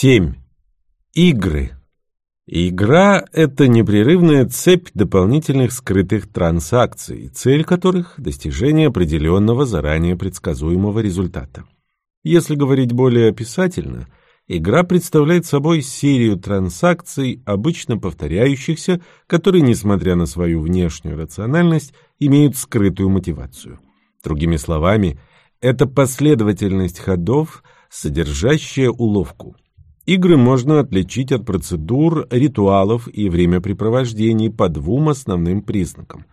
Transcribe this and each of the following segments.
7. Игры. Игра – это непрерывная цепь дополнительных скрытых транзакций, цель которых – достижение определенного заранее предсказуемого результата. Если говорить более описательно, игра представляет собой серию транзакций, обычно повторяющихся, которые, несмотря на свою внешнюю рациональность, имеют скрытую мотивацию. Другими словами, это последовательность ходов, содержащая уловку – Игры можно отличить от процедур, ритуалов и времяпрепровождений по двум основным признакам.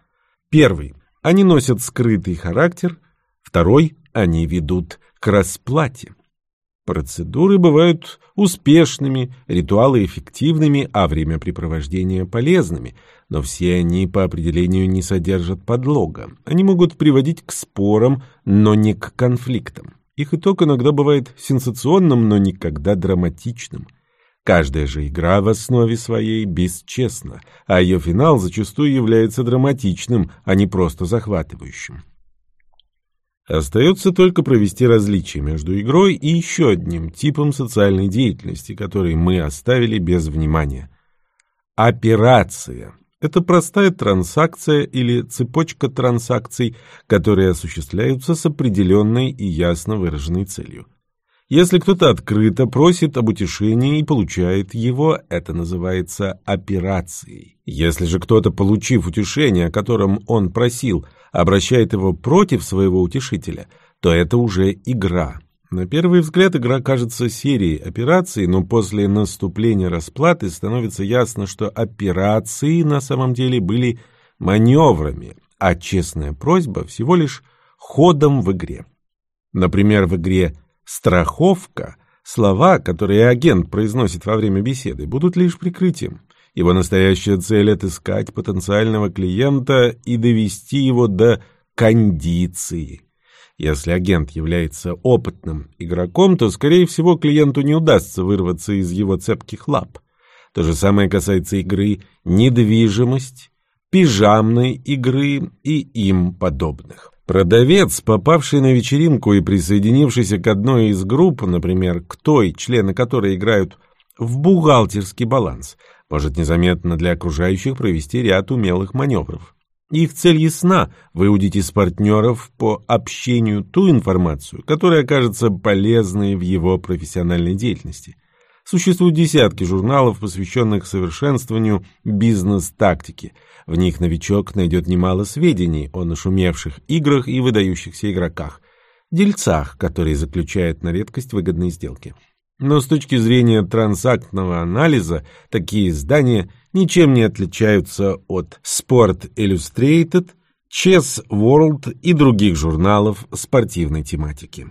Первый – они носят скрытый характер. Второй – они ведут к расплате. Процедуры бывают успешными, ритуалы эффективными, а времяпрепровождения полезными, но все они по определению не содержат подлога. Они могут приводить к спорам, но не к конфликтам. Их итог иногда бывает сенсационным, но никогда драматичным. Каждая же игра в основе своей бесчестна, а ее финал зачастую является драматичным, а не просто захватывающим. Остается только провести различие между игрой и еще одним типом социальной деятельности, который мы оставили без внимания. Операция. Это простая транзакция или цепочка транзакций, которые осуществляются с определенной и ясно выраженной целью. Если кто-то открыто просит об утешении и получает его, это называется операцией. Если же кто-то, получив утешение, о котором он просил, обращает его против своего утешителя, то это уже игра. На первый взгляд игра кажется серией операций, но после наступления расплаты становится ясно, что операции на самом деле были маневрами, а честная просьба всего лишь ходом в игре. Например, в игре «страховка» слова, которые агент произносит во время беседы, будут лишь прикрытием. Его настоящая цель – отыскать потенциального клиента и довести его до кондиции – если агент является опытным игроком, то, скорее всего, клиенту не удастся вырваться из его цепких лап. То же самое касается игры «Недвижимость», пижамной игры и им подобных. Продавец, попавший на вечеринку и присоединившийся к одной из групп, например, к той, члены которой играют в бухгалтерский баланс, может незаметно для окружающих провести ряд умелых маневров. Их цель ясна – выудить из партнеров по общению ту информацию, которая окажется полезной в его профессиональной деятельности. Существуют десятки журналов, посвященных совершенствованию бизнес-тактики. В них новичок найдет немало сведений о нашумевших играх и выдающихся игроках, дельцах, которые заключают на редкость выгодные сделки. Но с точки зрения трансактного анализа такие издания ничем не отличаются от Sport Illustrated, Chess World и других журналов спортивной тематики.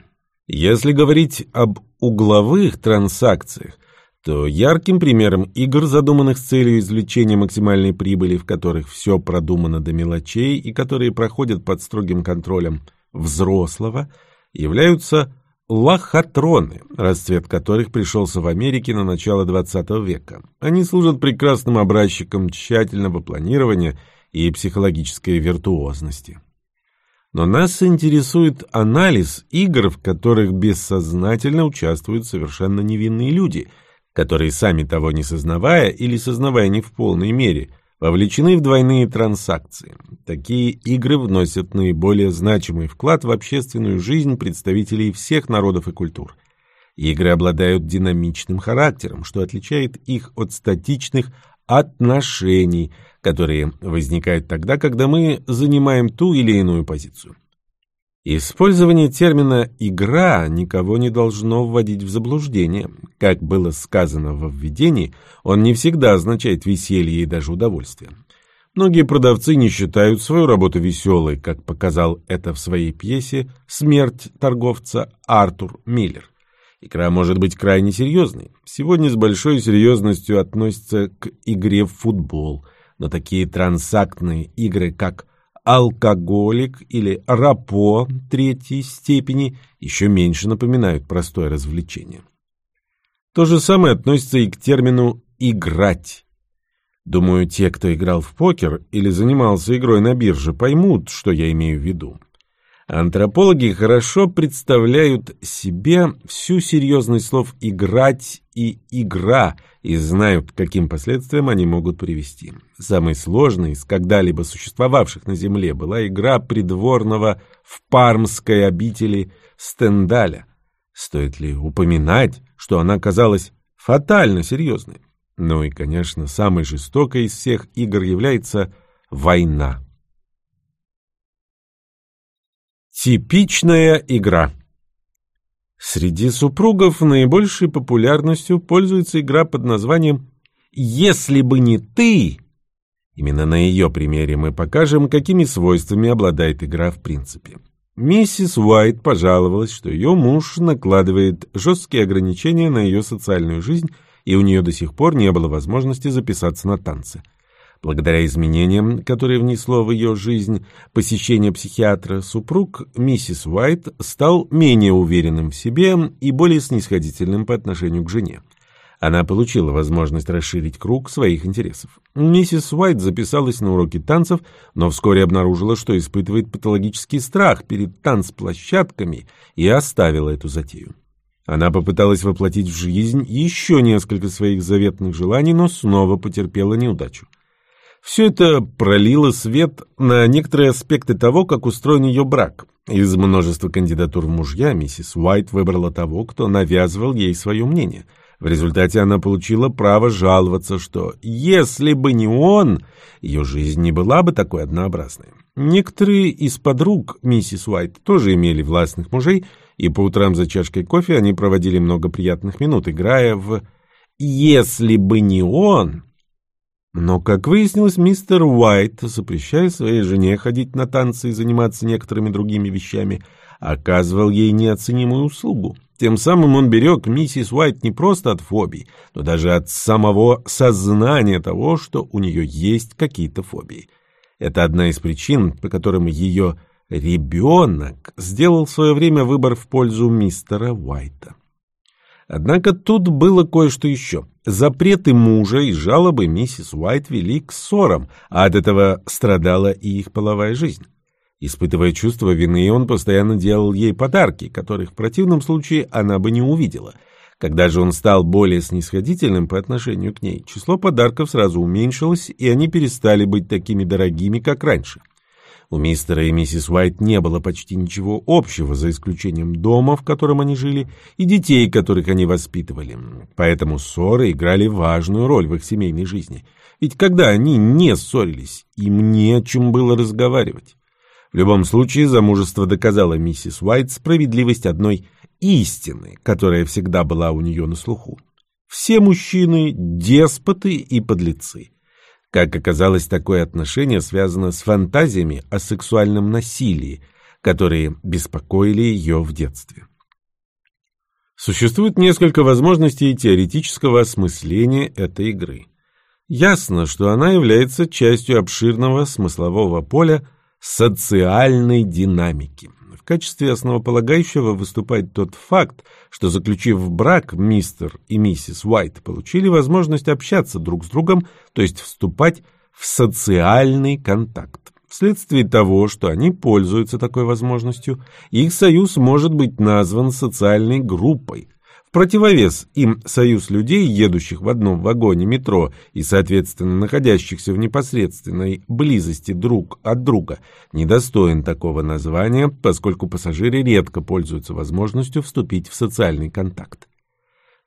Если говорить об угловых транзакциях, то ярким примером игр, задуманных с целью извлечения максимальной прибыли, в которых все продумано до мелочей и которые проходят под строгим контролем взрослого, являются лохотроны, расцвет которых пришелся в Америке на начало XX века. Они служат прекрасным образчиком тщательного планирования и психологической виртуозности. Но нас интересует анализ игр, в которых бессознательно участвуют совершенно невинные люди, которые сами того не сознавая или сознавая не в полной мере – вовлечены в двойные транзакции. Такие игры вносят наиболее значимый вклад в общественную жизнь представителей всех народов и культур. Игры обладают динамичным характером, что отличает их от статичных отношений, которые возникают тогда, когда мы занимаем ту или иную позицию. Использование термина «игра» никого не должно вводить в заблуждение. Как было сказано во введении, он не всегда означает веселье и даже удовольствие. Многие продавцы не считают свою работу веселой, как показал это в своей пьесе «Смерть торговца» Артур Миллер. Игра может быть крайне серьезной. Сегодня с большой серьезностью относятся к игре в футбол, но такие трансактные игры, как алкоголик или рапо третьей степени еще меньше напоминают простое развлечение. То же самое относится и к термину «играть». Думаю, те, кто играл в покер или занимался игрой на бирже, поймут, что я имею в виду. Антропологи хорошо представляют себе всю серьезность слов «играть» и «игра» и знают, к каким последствиям они могут привести. Самой сложной из когда-либо существовавших на Земле была игра придворного в пармской обители Стендаля. Стоит ли упоминать, что она казалась фатально серьезной? Ну и, конечно, самой жестокой из всех игр является война. Типичная игра Среди супругов наибольшей популярностью пользуется игра под названием «Если бы не ты». Именно на ее примере мы покажем, какими свойствами обладает игра в принципе. Миссис Уайт пожаловалась, что ее муж накладывает жесткие ограничения на ее социальную жизнь, и у нее до сих пор не было возможности записаться на танцы. Благодаря изменениям, которые внесло в ее жизнь посещение психиатра, супруг миссис Уайт стал менее уверенным в себе и более снисходительным по отношению к жене. Она получила возможность расширить круг своих интересов. Миссис Уайт записалась на уроки танцев, но вскоре обнаружила, что испытывает патологический страх перед танцплощадками и оставила эту затею. Она попыталась воплотить в жизнь еще несколько своих заветных желаний, но снова потерпела неудачу. Все это пролило свет на некоторые аспекты того, как устроен ее брак. Из множества кандидатур в мужья миссис Уайт выбрала того, кто навязывал ей свое мнение. В результате она получила право жаловаться, что если бы не он, ее жизнь не была бы такой однообразной. Некоторые из подруг миссис Уайт тоже имели властных мужей, и по утрам за чашкой кофе они проводили много приятных минут, играя в «Если бы не он», но, как выяснилось, мистер Уайт, запрещая своей жене ходить на танцы и заниматься некоторыми другими вещами, оказывал ей неоценимую услугу. Тем самым он берег миссис Уайт не просто от фобий, но даже от самого сознания того, что у нее есть какие-то фобии. Это одна из причин, по которым ее ребенок сделал в свое время выбор в пользу мистера Уайта. Однако тут было кое-что еще. Запреты мужа и жалобы миссис Уайт вели к ссорам, а от этого страдала и их половая жизнь. Испытывая чувство вины, он постоянно делал ей подарки, которых в противном случае она бы не увидела. Когда же он стал более снисходительным по отношению к ней, число подарков сразу уменьшилось, и они перестали быть такими дорогими, как раньше. У мистера и миссис Уайт не было почти ничего общего, за исключением дома, в котором они жили, и детей, которых они воспитывали. Поэтому ссоры играли важную роль в их семейной жизни. Ведь когда они не ссорились, им не о чем было разговаривать. В любом случае, замужество доказало миссис Уайт справедливость одной истины, которая всегда была у нее на слуху. Все мужчины – деспоты и подлецы. Как оказалось, такое отношение связано с фантазиями о сексуальном насилии, которые беспокоили ее в детстве. Существует несколько возможностей теоретического осмысления этой игры. Ясно, что она является частью обширного смыслового поля социальной динамики. В качестве основополагающего выступает тот факт, что, заключив брак, мистер и миссис Уайт получили возможность общаться друг с другом, то есть вступать в социальный контакт. Вследствие того, что они пользуются такой возможностью, их союз может быть назван социальной группой, противовес им союз людей, едущих в одном вагоне метро и, соответственно, находящихся в непосредственной близости друг от друга, недостоин такого названия, поскольку пассажиры редко пользуются возможностью вступить в социальный контакт.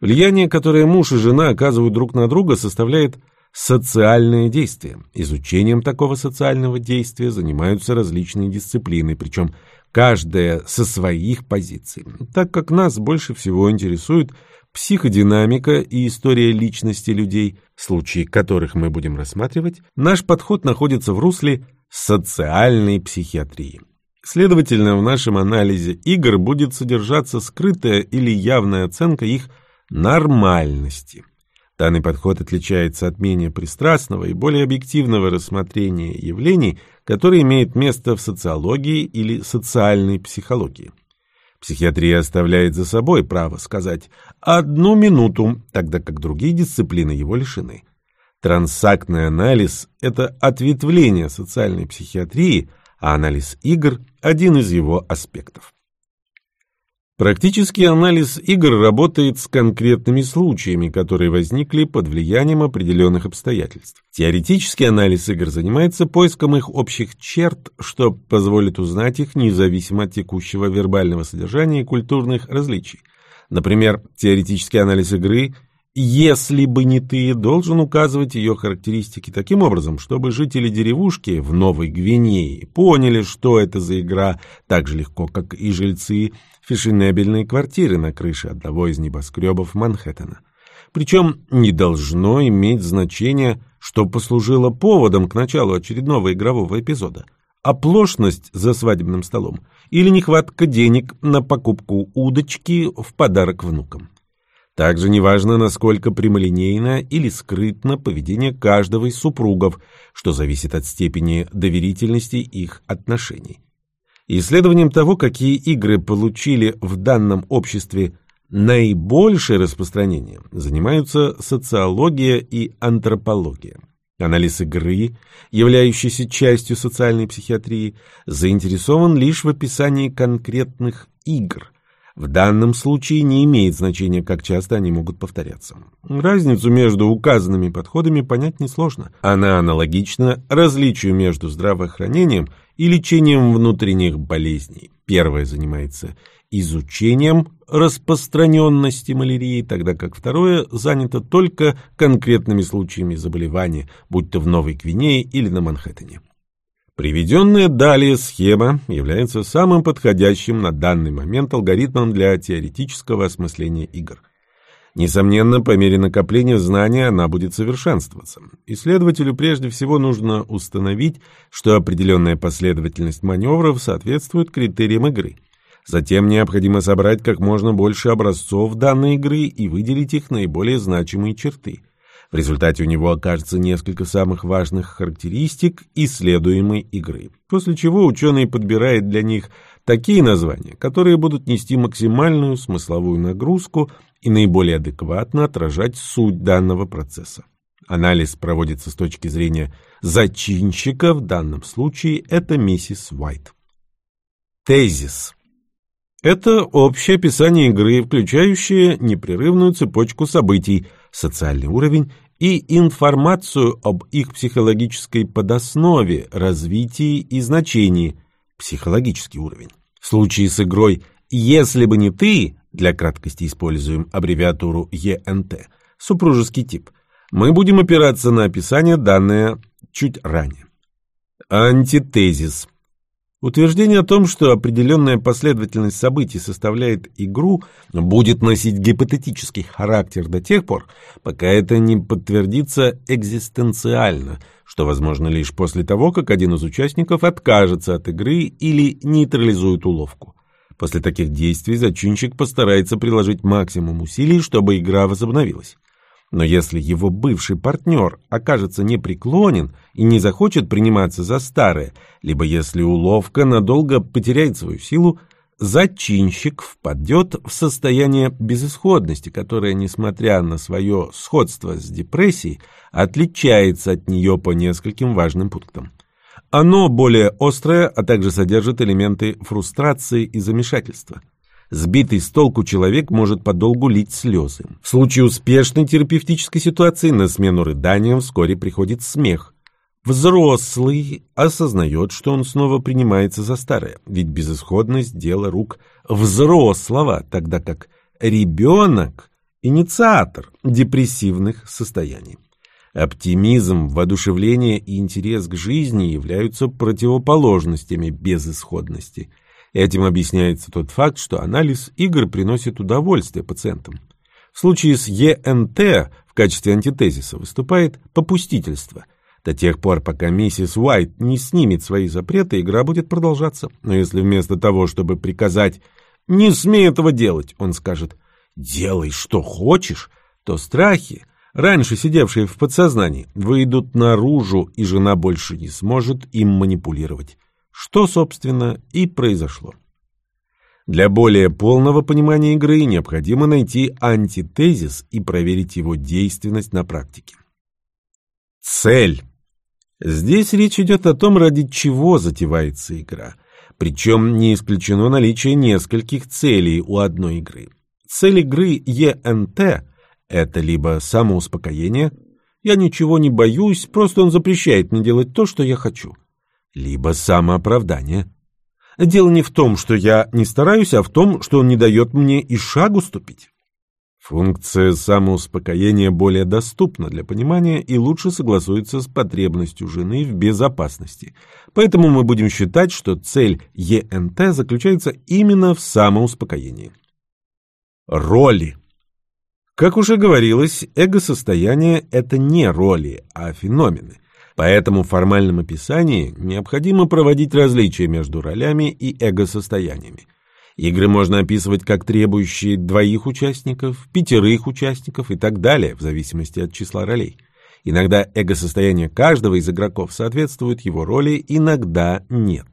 Влияние, которое муж и жена оказывают друг на друга, составляет социальное действие. Изучением такого социального действия занимаются различные дисциплины, причем каждая со своих позиций. Так как нас больше всего интересует психодинамика и история личности людей, случаи которых мы будем рассматривать, наш подход находится в русле социальной психиатрии. Следовательно, в нашем анализе игр будет содержаться скрытая или явная оценка их нормальности – Данный подход отличается от менее пристрастного и более объективного рассмотрения явлений, которое имеет место в социологии или социальной психологии. Психиатрия оставляет за собой право сказать «одну минуту», тогда как другие дисциплины его лишены. Трансактный анализ – это ответвление социальной психиатрии, а анализ игр – один из его аспектов. Практический анализ игр работает с конкретными случаями, которые возникли под влиянием определенных обстоятельств. Теоретический анализ игр занимается поиском их общих черт, что позволит узнать их независимо от текущего вербального содержания и культурных различий. Например, теоретический анализ игры если бы не ты, должен указывать ее характеристики таким образом, чтобы жители деревушки в Новой Гвинее поняли, что это за игра, так же легко, как и жильцы фешенебельной квартиры на крыше одного из небоскребов Манхэттена. Причем не должно иметь значения, что послужило поводом к началу очередного игрового эпизода. Оплошность за свадебным столом или нехватка денег на покупку удочки в подарок внукам. Также неважно, насколько прямолинейно или скрытно поведение каждого из супругов, что зависит от степени доверительности их отношений. Исследованием того, какие игры получили в данном обществе наибольшее распространение, занимаются социология и антропология. Анализ игры, являющийся частью социальной психиатрии, заинтересован лишь в описании конкретных игр – в данном случае не имеет значения, как часто они могут повторяться. Разницу между указанными подходами понять несложно. Она аналогична различию между здравоохранением и лечением внутренних болезней. Первое занимается изучением распространенности малярии, тогда как второе занято только конкретными случаями заболевания, будь то в Новой Гвинее или на Манхэттене. Приведенная далее схема является самым подходящим на данный момент алгоритмом для теоретического осмысления игр. Несомненно, по мере накопления знания она будет совершенствоваться. Исследователю прежде всего нужно установить, что определенная последовательность маневров соответствует критериям игры. Затем необходимо собрать как можно больше образцов данной игры и выделить их наиболее значимые черты – в результате у него окажется несколько самых важных характеристик исследуемой игры, после чего ученый подбирает для них такие названия, которые будут нести максимальную смысловую нагрузку и наиболее адекватно отражать суть данного процесса. Анализ проводится с точки зрения зачинщика, в данном случае это миссис Уайт. Тезис. Это общее описание игры, включающее непрерывную цепочку событий, социальный уровень и информацию об их психологической подоснове, развитии и значении, психологический уровень. В случае с игрой «Если бы не ты», для краткости используем аббревиатуру ЕНТ, супружеский тип, мы будем опираться на описание, данное чуть ранее. Антитезис – Утверждение о том, что определенная последовательность событий составляет игру, будет носить гипотетический характер до тех пор, пока это не подтвердится экзистенциально, что возможно лишь после того, как один из участников откажется от игры или нейтрализует уловку. После таких действий зачинщик постарается приложить максимум усилий, чтобы игра возобновилась. Но если его бывший партнер окажется непреклонен и не захочет приниматься за старое, либо если уловка надолго потеряет свою силу, зачинщик впадет в состояние безысходности, которое, несмотря на свое сходство с депрессией, отличается от нее по нескольким важным пунктам. Оно более острое, а также содержит элементы фрустрации и замешательства. Сбитый с толку человек может подолгу лить слезы. В случае успешной терапевтической ситуации на смену рыданиям вскоре приходит смех. Взрослый осознает, что он снова принимается за старое, ведь безысходность – дело рук взрослого, тогда как ребенок – инициатор депрессивных состояний. Оптимизм, воодушевление и интерес к жизни являются противоположностями безысходности – Этим объясняется тот факт, что анализ игр приносит удовольствие пациентам. В случае с ЕНТ в качестве антитезиса выступает попустительство. До тех пор, пока миссис Уайт не снимет свои запреты, игра будет продолжаться. Но если вместо того, чтобы приказать «не смей этого делать», он скажет «делай, что хочешь», то страхи, раньше сидевшие в подсознании, выйдут наружу, и жена больше не сможет им манипулировать что, собственно, и произошло. Для более полного понимания игры необходимо найти антитезис и проверить его действенность на практике. Цель. Здесь речь идет о том, ради чего затевается игра. Причем не исключено наличие нескольких целей у одной игры. Цель игры ЕНТ – это либо самоуспокоение, я ничего не боюсь, просто он запрещает мне делать то, что я хочу, либо самооправдание. Дело не в том, что я не стараюсь, а в том, что он не дает мне и шагу ступить. Функция самоуспокоения более доступна для понимания и лучше согласуется с потребностью жены в безопасности. Поэтому мы будем считать, что цель ЕНТ заключается именно в самоуспокоении. Роли. Как уже говорилось, эго-состояние – это не роли, а феномены. Поэтому в формальном описании необходимо проводить различия между ролями и эго-состояниями. Игры можно описывать как требующие двоих участников, пятерых участников и так далее, в зависимости от числа ролей. Иногда эго-состояние каждого из игроков соответствует его роли, иногда нет.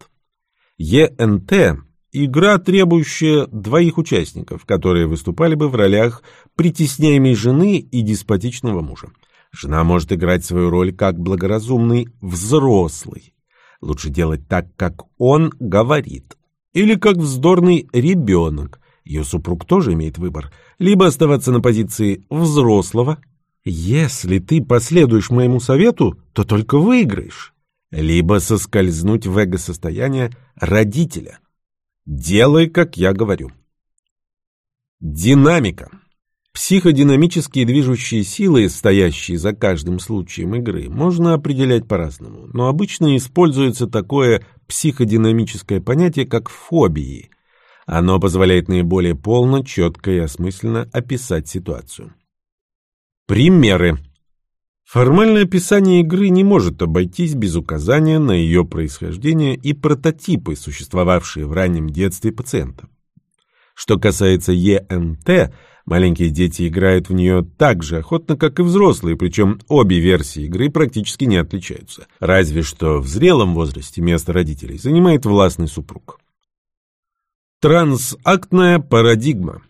ЕНТ – игра, требующая двоих участников, которые выступали бы в ролях притесняемой жены и деспотичного мужа. Жена может играть свою роль как благоразумный взрослый. Лучше делать так, как он говорит, или как вздорный ребенок. Ее супруг тоже имеет выбор. Либо оставаться на позиции взрослого. Если ты последуешь моему совету, то только выиграешь. Либо соскользнуть в эго-состояние родителя. Делай, как я говорю. Динамика. Психодинамические движущие силы, стоящие за каждым случаем игры, можно определять по-разному, но обычно используется такое психодинамическое понятие, как фобии. Оно позволяет наиболее полно, четко и осмысленно описать ситуацию. Примеры. Формальное описание игры не может обойтись без указания на ее происхождение и прототипы, существовавшие в раннем детстве пациента. Что касается ЕНТ – Маленькие дети играют в нее так же охотно, как и взрослые, причем обе версии игры практически не отличаются. Разве что в зрелом возрасте место родителей занимает властный супруг. Трансактная парадигма.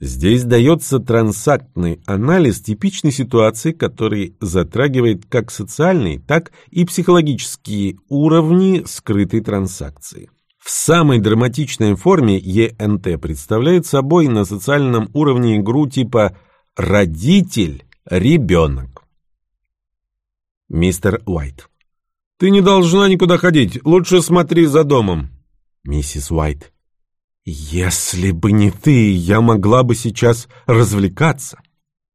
Здесь дается трансактный анализ типичной ситуации, который затрагивает как социальные, так и психологические уровни скрытой транзакции. В самой драматичной форме ЕНТ представляет собой на социальном уровне игру типа «родитель-ребенок». Мистер Уайт. «Ты не должна никуда ходить, лучше смотри за домом». Миссис Уайт. «Если бы не ты, я могла бы сейчас развлекаться».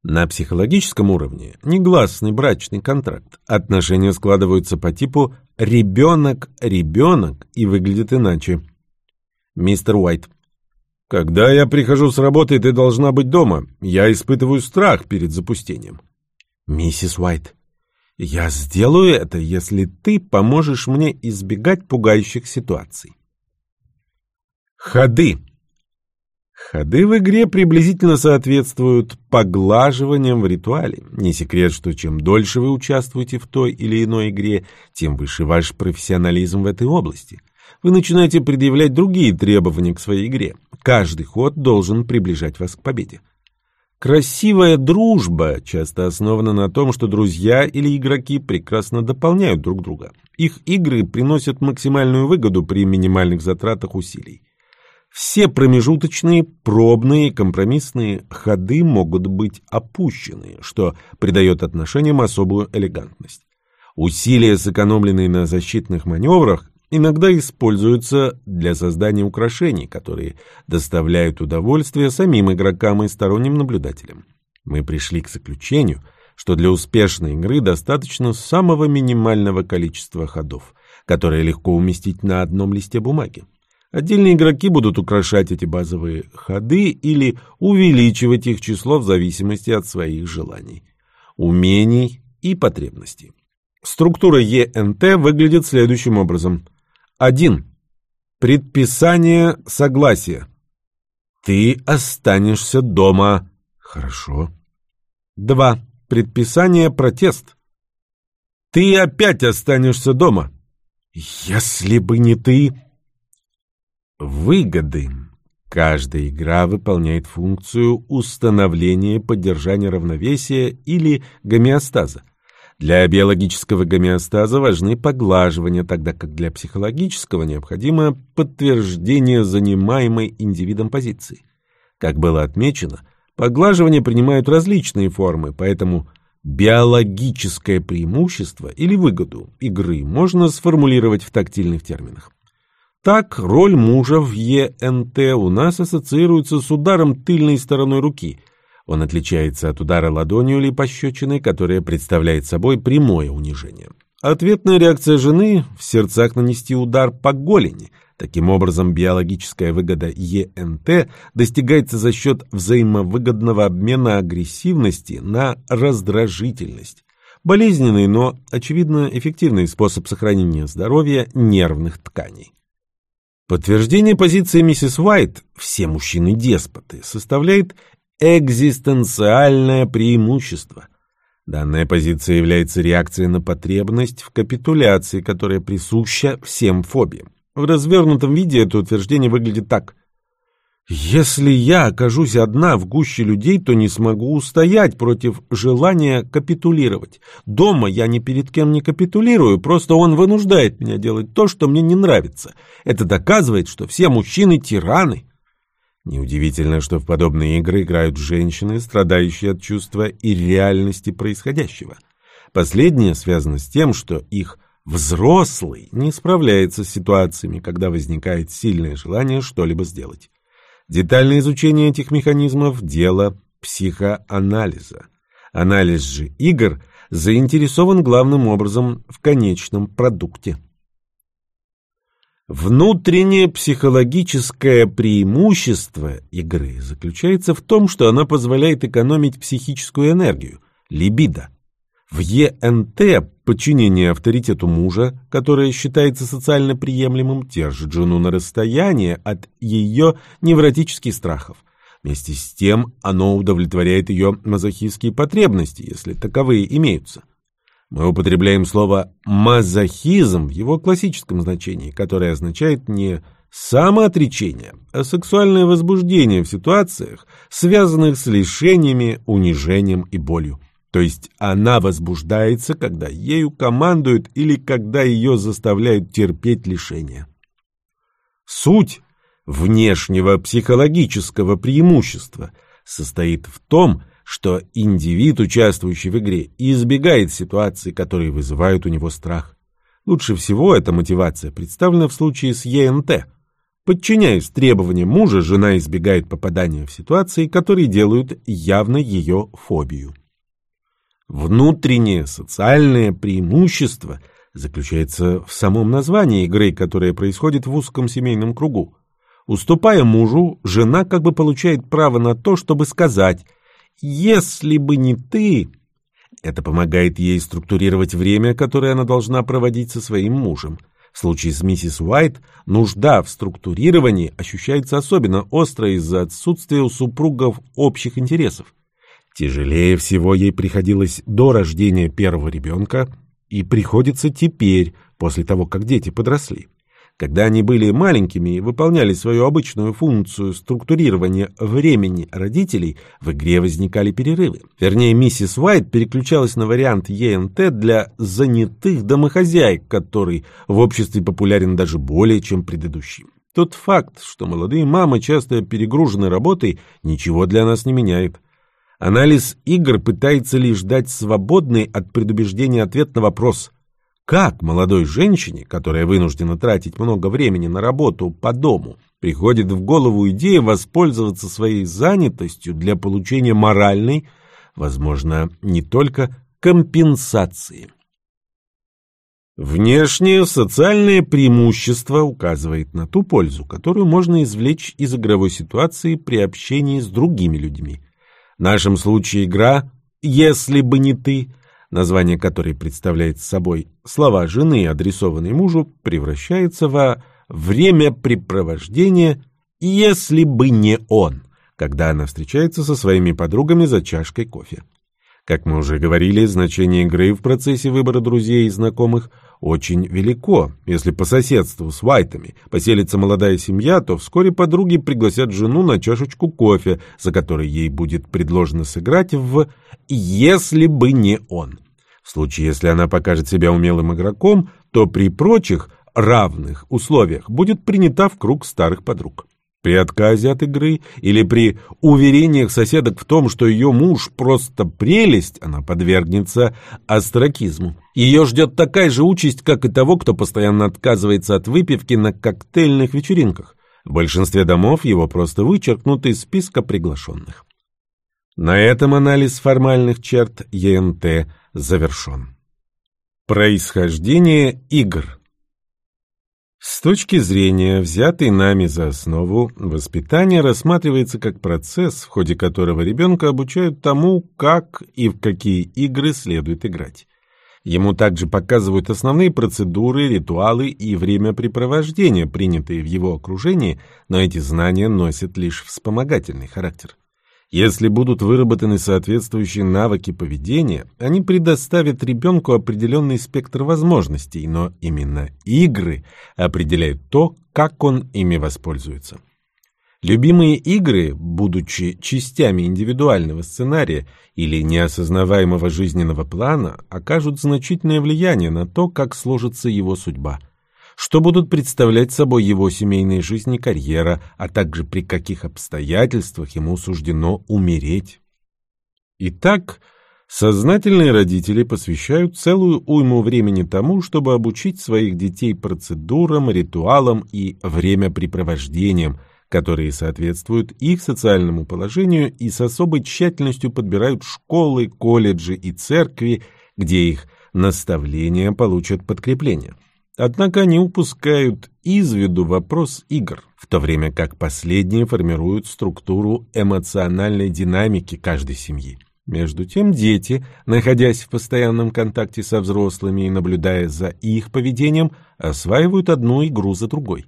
На психологическом уровне негласный брачный контракт. Отношения складываются по типу «ребенок-ребенок» и выглядят иначе. Мистер Уайт. Когда я прихожу с работы, ты должна быть дома. Я испытываю страх перед запустением. Миссис Уайт. Я сделаю это, если ты поможешь мне избегать пугающих ситуаций. Ходы. Ходы в игре приблизительно соответствуют поглаживаниям в ритуале. Не секрет, что чем дольше вы участвуете в той или иной игре, тем выше ваш профессионализм в этой области. Вы начинаете предъявлять другие требования к своей игре. Каждый ход должен приближать вас к победе. Красивая дружба часто основана на том, что друзья или игроки прекрасно дополняют друг друга. Их игры приносят максимальную выгоду при минимальных затратах усилий. Все промежуточные, пробные, компромиссные ходы могут быть опущены, что придает отношениям особую элегантность. Усилия, сэкономленные на защитных маневрах, иногда используются для создания украшений, которые доставляют удовольствие самим игрокам и сторонним наблюдателям. Мы пришли к заключению, что для успешной игры достаточно самого минимального количества ходов, которое легко уместить на одном листе бумаги. Отдельные игроки будут украшать эти базовые ходы или увеличивать их число в зависимости от своих желаний, умений и потребностей. Структура ЕНТ выглядит следующим образом. 1. Предписание согласия. Ты останешься дома. Хорошо. 2. Предписание протест. Ты опять останешься дома. Если бы не ты, Выгоды. Каждая игра выполняет функцию установления поддержания равновесия или гомеостаза. Для биологического гомеостаза важны поглаживания, тогда как для психологического необходимо подтверждение занимаемой индивидом позиции. Как было отмечено, поглаживания принимают различные формы, поэтому биологическое преимущество или выгоду игры можно сформулировать в тактильных терминах. Так, роль мужа в ЕНТ у нас ассоциируется с ударом тыльной стороной руки – он отличается от удара ладонью или пощечиной, которая представляет собой прямое унижение. Ответная реакция жены – в сердцах нанести удар по голени. Таким образом, биологическая выгода ЕНТ достигается за счет взаимовыгодного обмена агрессивности на раздражительность. Болезненный, но, очевидно, эффективный способ сохранения здоровья нервных тканей. Подтверждение позиции миссис Уайт «все мужчины деспоты» составляет экзистенциальное преимущество. Данная позиция является реакцией на потребность в капитуляции, которая присуща всем фобиям. В развернутом виде это утверждение выглядит так. Если я окажусь одна в гуще людей, то не смогу устоять против желания капитулировать. Дома я ни перед кем не капитулирую, просто он вынуждает меня делать то, что мне не нравится. Это доказывает, что все мужчины тираны. Неудивительно, что в подобные игры играют женщины, страдающие от чувства и реальности происходящего. Последнее связано с тем, что их взрослый не справляется с ситуациями, когда возникает сильное желание что-либо сделать. Детальное изучение этих механизмов – дело психоанализа. Анализ же игр заинтересован главным образом в конечном продукте. Внутреннее психологическое преимущество игры заключается в том, что она позволяет экономить психическую энергию, либидо. В ЕНТ подчинение авторитету мужа, которое считается социально приемлемым, держит жену на расстоянии от ее невротических страхов. Вместе с тем оно удовлетворяет ее мазохистские потребности, если таковые имеются. Мы употребляем слово «мазохизм» в его классическом значении, которое означает не самоотречение, а сексуальное возбуждение в ситуациях, связанных с лишениями, унижением и болью. То есть она возбуждается, когда ею командуют или когда ее заставляют терпеть лишения. Суть внешнего психологического преимущества состоит в том, что индивид, участвующий в игре, избегает ситуаций, которые вызывают у него страх. Лучше всего эта мотивация представлена в случае с ЕНТ. Подчиняясь требованиям мужа, жена избегает попадания в ситуации, которые делают явно ее фобию. Внутреннее социальное преимущество заключается в самом названии игры, которая происходит в узком семейном кругу. Уступая мужу, жена как бы получает право на то, чтобы сказать – если бы не ты... Это помогает ей структурировать время, которое она должна проводить со своим мужем. В случае с миссис Уайт нужда в структурировании ощущается особенно остро из-за отсутствия у супругов общих интересов. Тяжелее всего ей приходилось до рождения первого ребенка и приходится теперь, после того, как дети подросли. Когда они были маленькими и выполняли свою обычную функцию структурирования времени родителей, в игре возникали перерывы. Вернее, миссис Уайт переключалась на вариант ЕНТ для занятых домохозяек, который в обществе популярен даже более, чем предыдущий. Тот факт, что молодые мамы часто перегружены работой, ничего для нас не меняет. Анализ игр пытается лишь дать свободный от предубеждения ответ на вопрос – как молодой женщине, которая вынуждена тратить много времени на работу по дому, приходит в голову идея воспользоваться своей занятостью для получения моральной, возможно, не только компенсации. Внешнее социальное преимущество указывает на ту пользу, которую можно извлечь из игровой ситуации при общении с другими людьми. В нашем случае игра «Если бы не ты» название которой представляет собой слова жены, адресованные мужу, превращается во времяпрепровождение «если бы не он», когда она встречается со своими подругами за чашкой кофе. Как мы уже говорили, значение игры в процессе выбора друзей и знакомых очень велико. Если по соседству с Вайтами поселится молодая семья, то вскоре подруги пригласят жену на чашечку кофе, за которой ей будет предложено сыграть в «если бы не он». В случае, если она покажет себя умелым игроком, то при прочих равных условиях будет принята в круг старых подруг. При отказе от игры или при уверениях соседок в том, что ее муж просто прелесть, она подвергнется астракизму. Ее ждет такая же участь, как и того, кто постоянно отказывается от выпивки на коктейльных вечеринках. В большинстве домов его просто вычеркнут из списка приглашенных. На этом анализ формальных черт ЕНТ завершен. Происхождение игр – с точки зрения, взятой нами за основу, воспитание рассматривается как процесс, в ходе которого ребенка обучают тому, как и в какие игры следует играть. Ему также показывают основные процедуры, ритуалы и времяпрепровождения, принятые в его окружении, но эти знания носят лишь вспомогательный характер. Если будут выработаны соответствующие навыки поведения, они предоставят ребенку определенный спектр возможностей, но именно игры определяют то, как он ими воспользуется. Любимые игры, будучи частями индивидуального сценария или неосознаваемого жизненного плана, окажут значительное влияние на то, как сложится его судьба – что будут представлять собой его семейная жизнь и карьера, а также при каких обстоятельствах ему суждено умереть. Итак, сознательные родители посвящают целую уйму времени тому, чтобы обучить своих детей процедурам, ритуалам и времяпрепровождениям, которые соответствуют их социальному положению и с особой тщательностью подбирают школы, колледжи и церкви, где их наставления получат подкрепление. Однако они упускают из виду вопрос игр, в то время как последние формируют структуру эмоциональной динамики каждой семьи. Между тем дети, находясь в постоянном контакте со взрослыми и наблюдая за их поведением, осваивают одну игру за другой.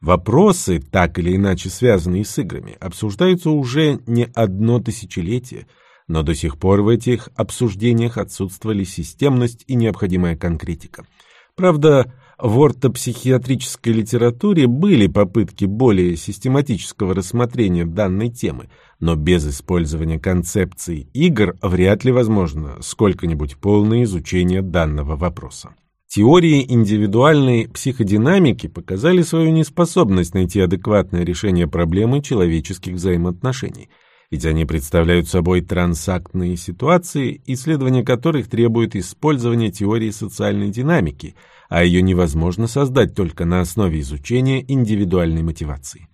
Вопросы, так или иначе связанные с играми, обсуждаются уже не одно тысячелетие, но до сих пор в этих обсуждениях отсутствовали системность и необходимая конкретика – Правда, в ортопсихиатрической литературе были попытки более систематического рассмотрения данной темы, но без использования концепции игр вряд ли возможно сколько-нибудь полное изучение данного вопроса. Теории индивидуальной психодинамики показали свою неспособность найти адекватное решение проблемы человеческих взаимоотношений – ведь они представляют собой трансактные ситуации, исследование которых требует использования теории социальной динамики, а ее невозможно создать только на основе изучения индивидуальной мотивации.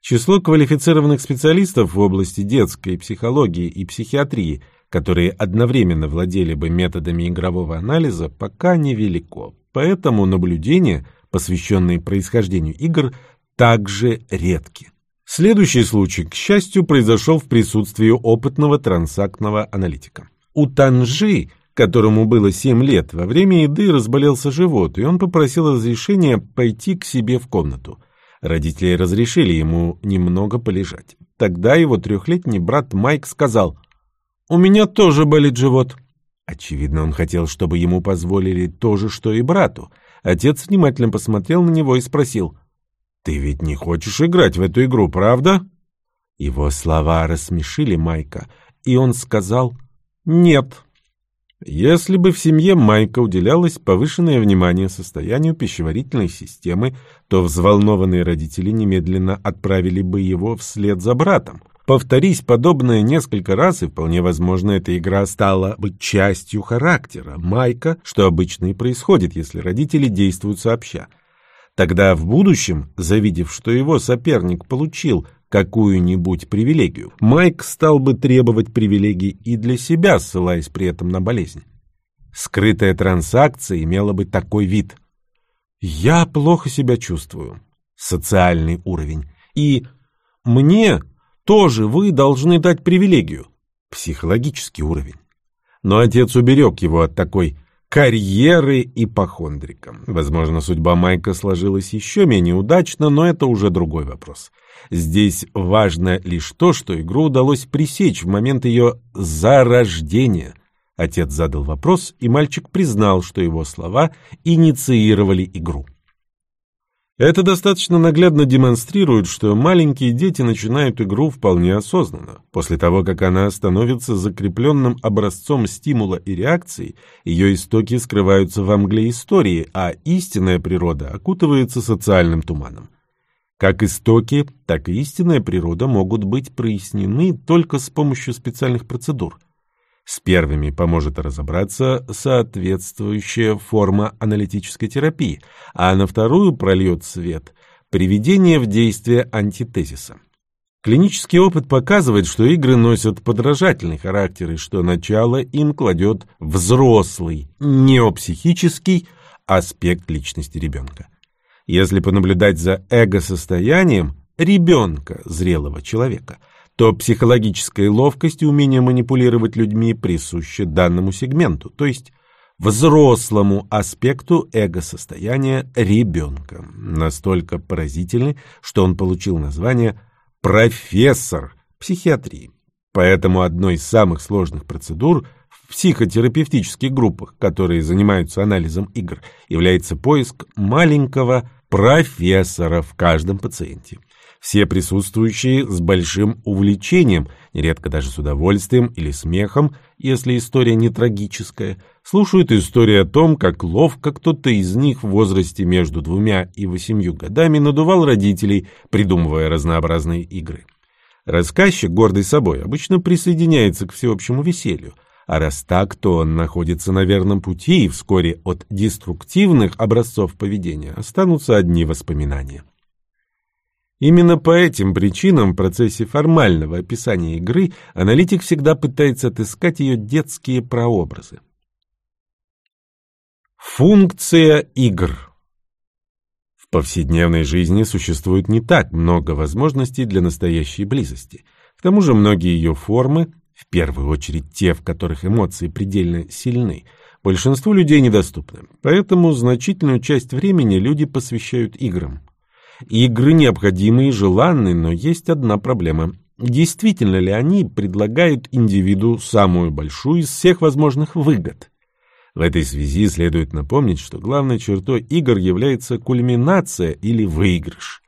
Число квалифицированных специалистов в области детской психологии и психиатрии, которые одновременно владели бы методами игрового анализа, пока невелико, поэтому наблюдения, посвященные происхождению игр, также редки. Следующий случай, к счастью, произошел в присутствии опытного трансактного аналитика. У Танжи, которому было 7 лет, во время еды разболелся живот, и он попросил разрешения пойти к себе в комнату. Родители разрешили ему немного полежать. Тогда его трехлетний брат Майк сказал «У меня тоже болит живот». Очевидно, он хотел, чтобы ему позволили то же, что и брату. Отец внимательно посмотрел на него и спросил – «Ты ведь не хочешь играть в эту игру, правда?» Его слова рассмешили Майка, и он сказал «нет». Если бы в семье Майка уделялось повышенное внимание состоянию пищеварительной системы, то взволнованные родители немедленно отправили бы его вслед за братом. Повторись подобное несколько раз, и вполне возможно, эта игра стала бы частью характера Майка, что обычно и происходит, если родители действуют сообща. Тогда в будущем, завидев, что его соперник получил какую-нибудь привилегию, Майк стал бы требовать привилегий и для себя, ссылаясь при этом на болезнь. Скрытая транзакция имела бы такой вид. «Я плохо себя чувствую» — социальный уровень, и «мне тоже вы должны дать привилегию» — психологический уровень. Но отец уберег его от такой карьеры ипохондриком. Возможно, судьба Майка сложилась еще менее удачно, но это уже другой вопрос. Здесь важно лишь то, что игру удалось пресечь в момент ее зарождения. Отец задал вопрос, и мальчик признал, что его слова инициировали игру. Это достаточно наглядно демонстрирует, что маленькие дети начинают игру вполне осознанно. После того, как она становится закрепленным образцом стимула и реакции, ее истоки скрываются в мгле истории, а истинная природа окутывается социальным туманом. Как истоки, так и истинная природа могут быть прояснены только с помощью специальных процедур – с первыми поможет разобраться соответствующая форма аналитической терапии, а на вторую прольет свет приведение в действие антитезиса. Клинический опыт показывает, что игры носят подражательный характер и что начало им кладет взрослый, неопсихический аспект личности ребенка. Если понаблюдать за эго-состоянием ребенка, зрелого человека – то психологическая ловкость и умение манипулировать людьми присущи данному сегменту, то есть взрослому аспекту эго-состояния ребенка. Настолько поразительный, что он получил название «профессор психиатрии». Поэтому одной из самых сложных процедур в психотерапевтических группах, которые занимаются анализом игр, является поиск маленького профессора в каждом пациенте. Все присутствующие с большим увлечением, нередко даже с удовольствием или смехом, если история не трагическая, слушают историю о том, как ловко кто-то из них в возрасте между двумя и восемью годами надувал родителей, придумывая разнообразные игры. Рассказчик, гордый собой, обычно присоединяется к всеобщему веселью, а раз так, то он находится на верном пути, и вскоре от деструктивных образцов поведения останутся одни воспоминания. Именно по этим причинам в процессе формального описания игры аналитик всегда пытается отыскать ее детские прообразы. Функция игр В повседневной жизни существует не так много возможностей для настоящей близости. К тому же многие ее формы, в первую очередь те, в которых эмоции предельно сильны, большинству людей недоступны. Поэтому значительную часть времени люди посвящают играм. Игры необходимы и желанны, но есть одна проблема. Действительно ли они предлагают индивиду самую большую из всех возможных выгод? В этой связи следует напомнить, что главной чертой игр является кульминация или выигрыш.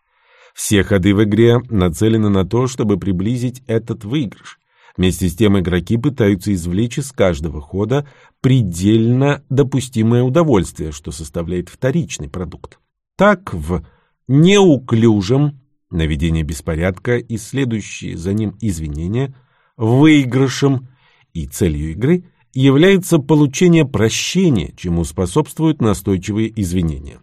Все ходы в игре нацелены на то, чтобы приблизить этот выигрыш. Вместе с тем игроки пытаются извлечь из каждого хода предельно допустимое удовольствие, что составляет вторичный продукт. Так в неуклюжим, наведение беспорядка и следующие за ним извинения, выигрышем и целью игры является получение прощения, чему способствуют настойчивые извинения.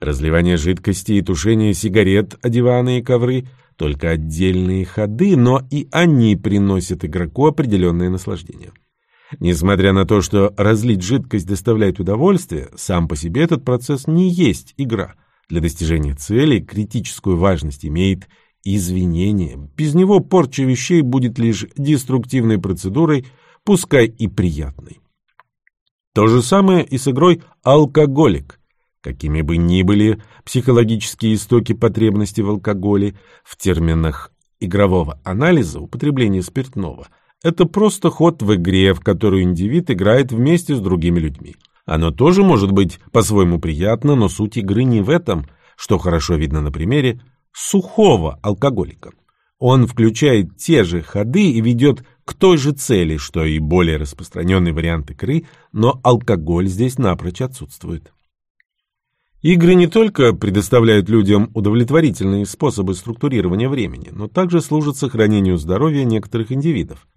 Разливание жидкости и тушение сигарет о диваны и ковры – только отдельные ходы, но и они приносят игроку определенное наслаждение. Несмотря на то, что разлить жидкость доставляет удовольствие, сам по себе этот процесс не есть игра – для достижения цели критическую важность имеет извинение. Без него порча вещей будет лишь деструктивной процедурой, пускай и приятной. То же самое и с игрой «алкоголик». Какими бы ни были психологические истоки потребности в алкоголе, в терминах игрового анализа употребление спиртного – это просто ход в игре, в которую индивид играет вместе с другими людьми. Оно тоже может быть по-своему приятно, но суть игры не в этом, что хорошо видно на примере сухого алкоголика. Он включает те же ходы и ведет к той же цели, что и более распространенный вариант игры, но алкоголь здесь напрочь отсутствует. Игры не только предоставляют людям удовлетворительные способы структурирования времени, но также служат сохранению здоровья некоторых индивидов.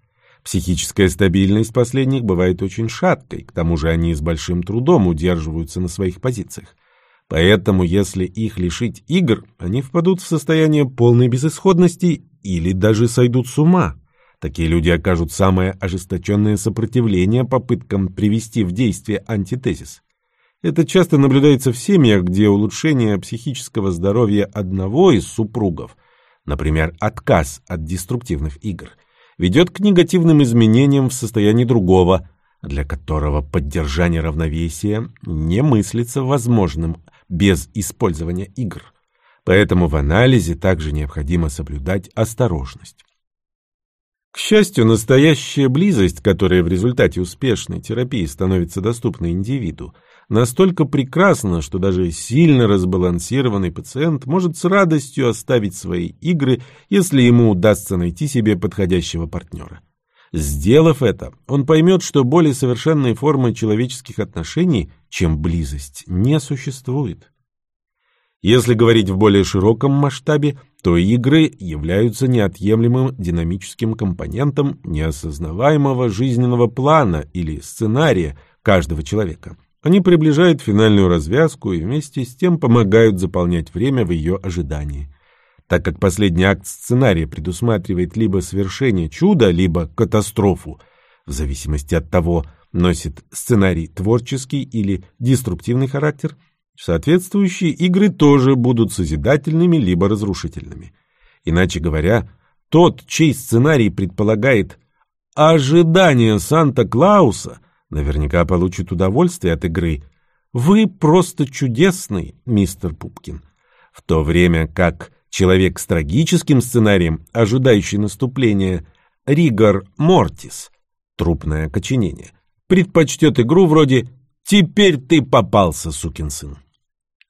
Психическая стабильность последних бывает очень шаткой, к тому же они с большим трудом удерживаются на своих позициях. Поэтому, если их лишить игр, они впадут в состояние полной безысходности или даже сойдут с ума. Такие люди окажут самое ожесточенное сопротивление попыткам привести в действие антитезис. Это часто наблюдается в семьях, где улучшение психического здоровья одного из супругов, например, отказ от деструктивных игр – ведет к негативным изменениям в состоянии другого, для которого поддержание равновесия не мыслится возможным без использования игр. Поэтому в анализе также необходимо соблюдать осторожность. К счастью, настоящая близость, которая в результате успешной терапии становится доступна индивиду, настолько прекрасна, что даже сильно разбалансированный пациент может с радостью оставить свои игры, если ему удастся найти себе подходящего партнера. Сделав это, он поймет, что более совершенной формы человеческих отношений, чем близость, не существует. Если говорить в более широком масштабе, то игры являются неотъемлемым динамическим компонентом неосознаваемого жизненного плана или сценария каждого человека. Они приближают финальную развязку и вместе с тем помогают заполнять время в ее ожидании. Так как последний акт сценария предусматривает либо совершение чуда, либо катастрофу, в зависимости от того, носит сценарий творческий или деструктивный характер, соответствующие игры тоже будут созидательными либо разрушительными. Иначе говоря, тот, чей сценарий предполагает ожидание Санта-Клауса, наверняка получит удовольствие от игры. Вы просто чудесный, мистер Пупкин. В то время как Человек с трагическим сценарием, ожидающий наступления Ригор Мортис, трупное окоченение, предпочтет игру вроде «Теперь ты попался, сукин сын».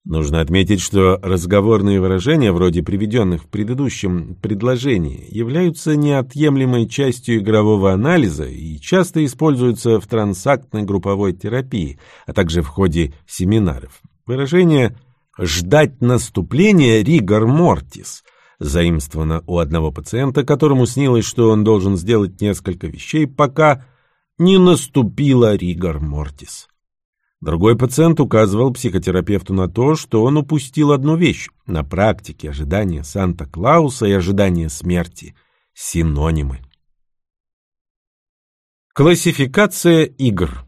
Нужно отметить, что разговорные выражения, вроде приведенных в предыдущем предложении, являются неотъемлемой частью игрового анализа и часто используются в трансактной групповой терапии, а также в ходе семинаров. Выражение ждать наступления ригор мортис, заимствовано у одного пациента, которому снилось, что он должен сделать несколько вещей, пока не наступила ригор мортис. Другой пациент указывал психотерапевту на то, что он упустил одну вещь. На практике ожидание Санта-Клауса и ожидание смерти – синонимы. Классификация игр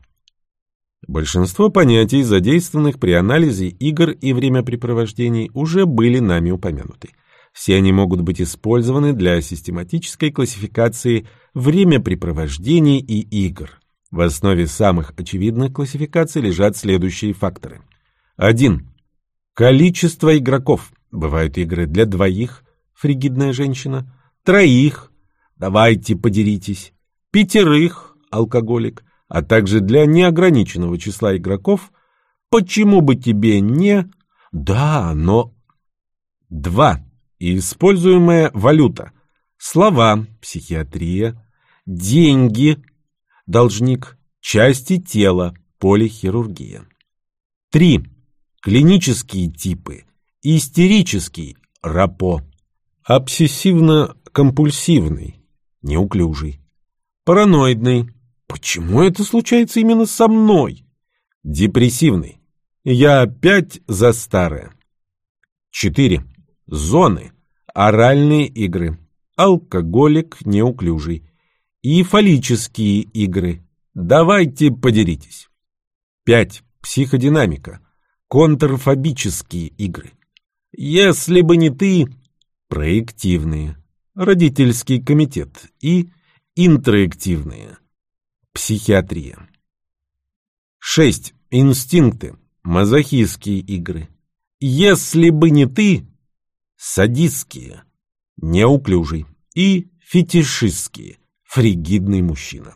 Большинство понятий, задействованных при анализе игр и времяпрепровождений, уже были нами упомянуты. Все они могут быть использованы для систематической классификации времяпрепровождений и игр. В основе самых очевидных классификаций лежат следующие факторы. 1. Количество игроков. Бывают игры для двоих, фригидная женщина, троих, давайте подеритесь, пятерых, алкоголик, а также для неограниченного числа игроков, почему бы тебе не... Да, но... 2. Используемая валюта. Слова, психиатрия, деньги, должник, части тела, полихирургия. 3. Клинические типы. Истерический, рапо. Обсессивно-компульсивный, неуклюжий. Параноидный, Почему это случается именно со мной? Депрессивный. Я опять за старое. 4. Зоны. Оральные игры. Алкоголик неуклюжий. И фаллические игры. Давайте поделитесь. 5. Психодинамика. Контрфобические игры. Если бы не ты, проективные. Родительский комитет и интроективные. Психиатрия. 6. Инстинкты. Мазохистские игры. Если бы не ты, садистские, неуклюжий и фетишистские, фригидный мужчина.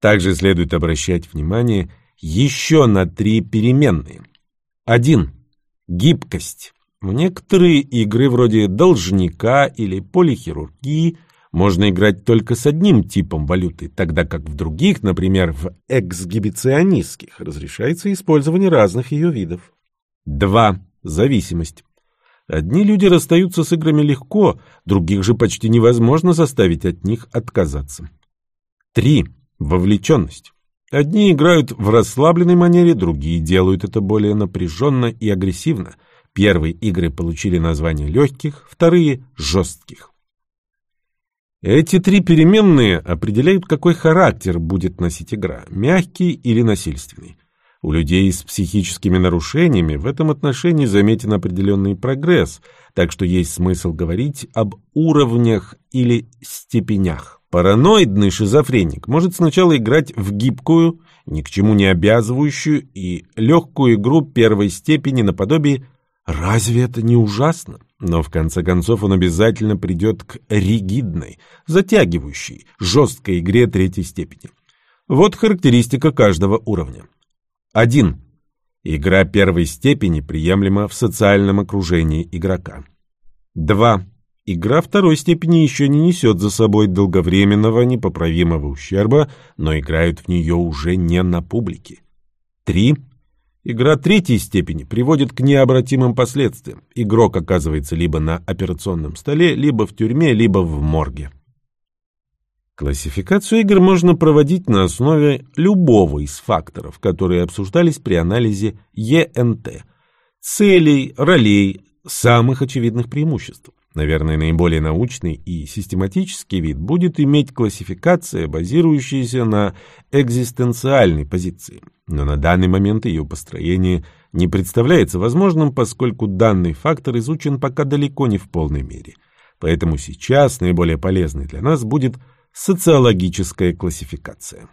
Также следует обращать внимание еще на три переменные. 1. Гибкость. В некоторые игры вроде должника или полихирургии – можно играть только с одним типом валюты, тогда как в других, например, в эксгибиционистских, разрешается использование разных ее видов. 2. Зависимость. Одни люди расстаются с играми легко, других же почти невозможно заставить от них отказаться. 3. Вовлеченность. Одни играют в расслабленной манере, другие делают это более напряженно и агрессивно. Первые игры получили название легких, вторые – жестких. Эти три переменные определяют, какой характер будет носить игра – мягкий или насильственный. У людей с психическими нарушениями в этом отношении заметен определенный прогресс, так что есть смысл говорить об уровнях или степенях. Параноидный шизофреник может сначала играть в гибкую, ни к чему не обязывающую и легкую игру первой степени наподобие «разве это не ужасно?» Но в конце концов он обязательно придет к ригидной, затягивающей, жесткой игре третьей степени. Вот характеристика каждого уровня. 1. Игра первой степени приемлема в социальном окружении игрока. 2. Игра второй степени еще не несет за собой долговременного непоправимого ущерба, но играют в нее уже не на публике. 3. Игра третьей степени приводит к необратимым последствиям. Игрок оказывается либо на операционном столе, либо в тюрьме, либо в морге. Классификацию игр можно проводить на основе любого из факторов, которые обсуждались при анализе ЕНТ. Целей, ролей, самых очевидных преимуществ. Наверное, наиболее научный и систематический вид будет иметь классификация, базирующаяся на экзистенциальной позиции. Но на данный момент ее построение не представляется возможным, поскольку данный фактор изучен пока далеко не в полной мере. Поэтому сейчас наиболее полезной для нас будет социологическая классификация.